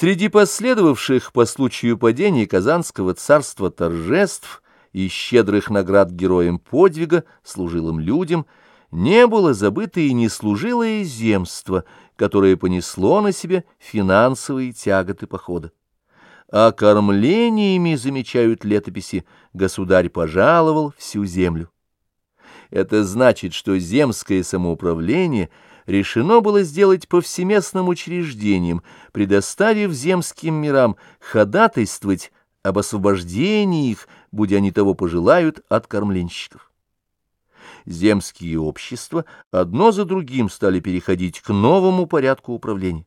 Среди последовавших по случаю падения Казанского царства торжеств и щедрых наград героям подвига, служилым людям, не было забыто и не служилое земство, которое понесло на себе финансовые тяготы похода. А кормлениями, замечают летописи, государь пожаловал всю землю. Это значит, что земское самоуправление решено было сделать повсеместным учреждением, предоставив земским мирам ходатайствовать об освобождении их, будь они того пожелают, от кормленщиков. Земские общества одно за другим стали переходить к новому порядку управления.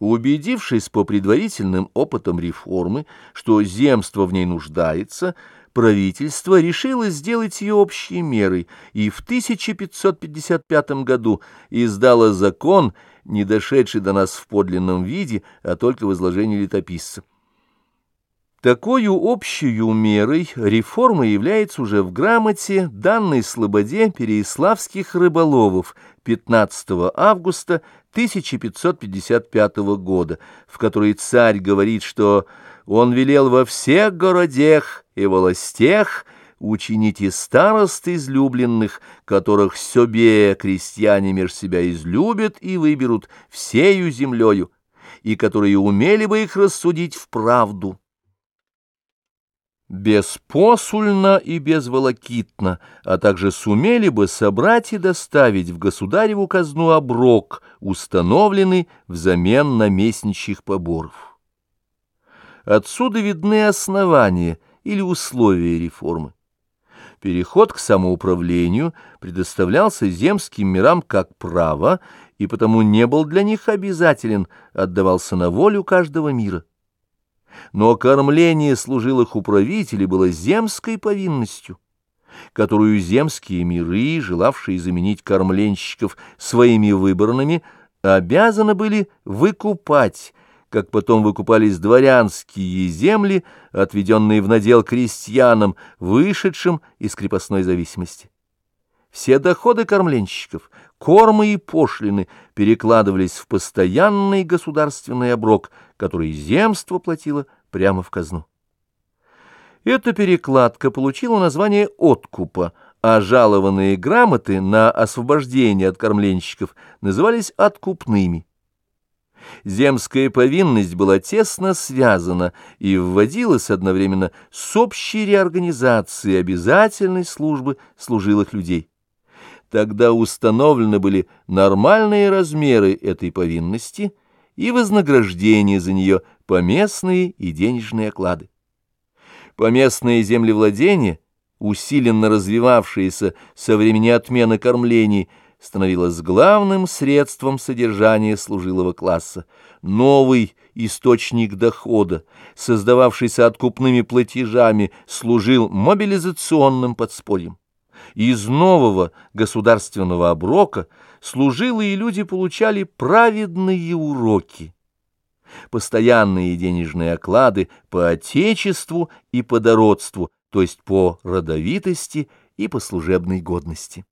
Убедившись по предварительным опытам реформы, что земство в ней нуждается, правительство решило сделать ее общей мерой и в 1555 году издало закон, не дошедший до нас в подлинном виде, а только в изложении летописца. Такою общую мерой реформа является уже в грамоте, данной Слободе переяславских рыболовов 15 августа 1555 года, в которой царь говорит, что он велел во всех городах и властях учините старост излюбленных, которых себе крестьяне меж себя излюбят и выберут всею землею, и которые умели бы их рассудить в правду беспосульно и безволокитно, а также сумели бы собрать и доставить в государеву казну оброк, установленный взамен наместничьих поборов. Отсюда видны основания или условия реформы. Переход к самоуправлению предоставлялся земским мирам как право, и потому не был для них обязателен, отдавался на волю каждого мира но кормление служилых управителей было земской повинностью, которую земские миры, желавшие заменить кормленщиков своими выборными, обязаны были выкупать, как потом выкупались дворянские земли, отведенные в надел крестьянам, вышедшим из крепостной зависимости. Все доходы кормленщиков, кормы и пошлины перекладывались в постоянный государственный оброк, который земство платило прямо в казну. Эта перекладка получила название «откупа», а жалованные грамоты на освобождение от кормленщиков назывались «откупными». Земская повинность была тесно связана и вводилась одновременно с общей реорганизацией обязательной службы служилых людей. Тогда установлены были нормальные размеры этой повинности и вознаграждение за нее поместные и денежные оклады. Поместные землевладения, усиленно развивавшиеся со времени отмены кормлений, становилось главным средством содержания служилого класса. Новый источник дохода, создававшийся откупными платежами, служил мобилизационным подспорьем. Из нового государственного оброка служилые люди получали праведные уроки, постоянные денежные оклады по отечеству и по дородству, то есть по родовитости и по служебной годности.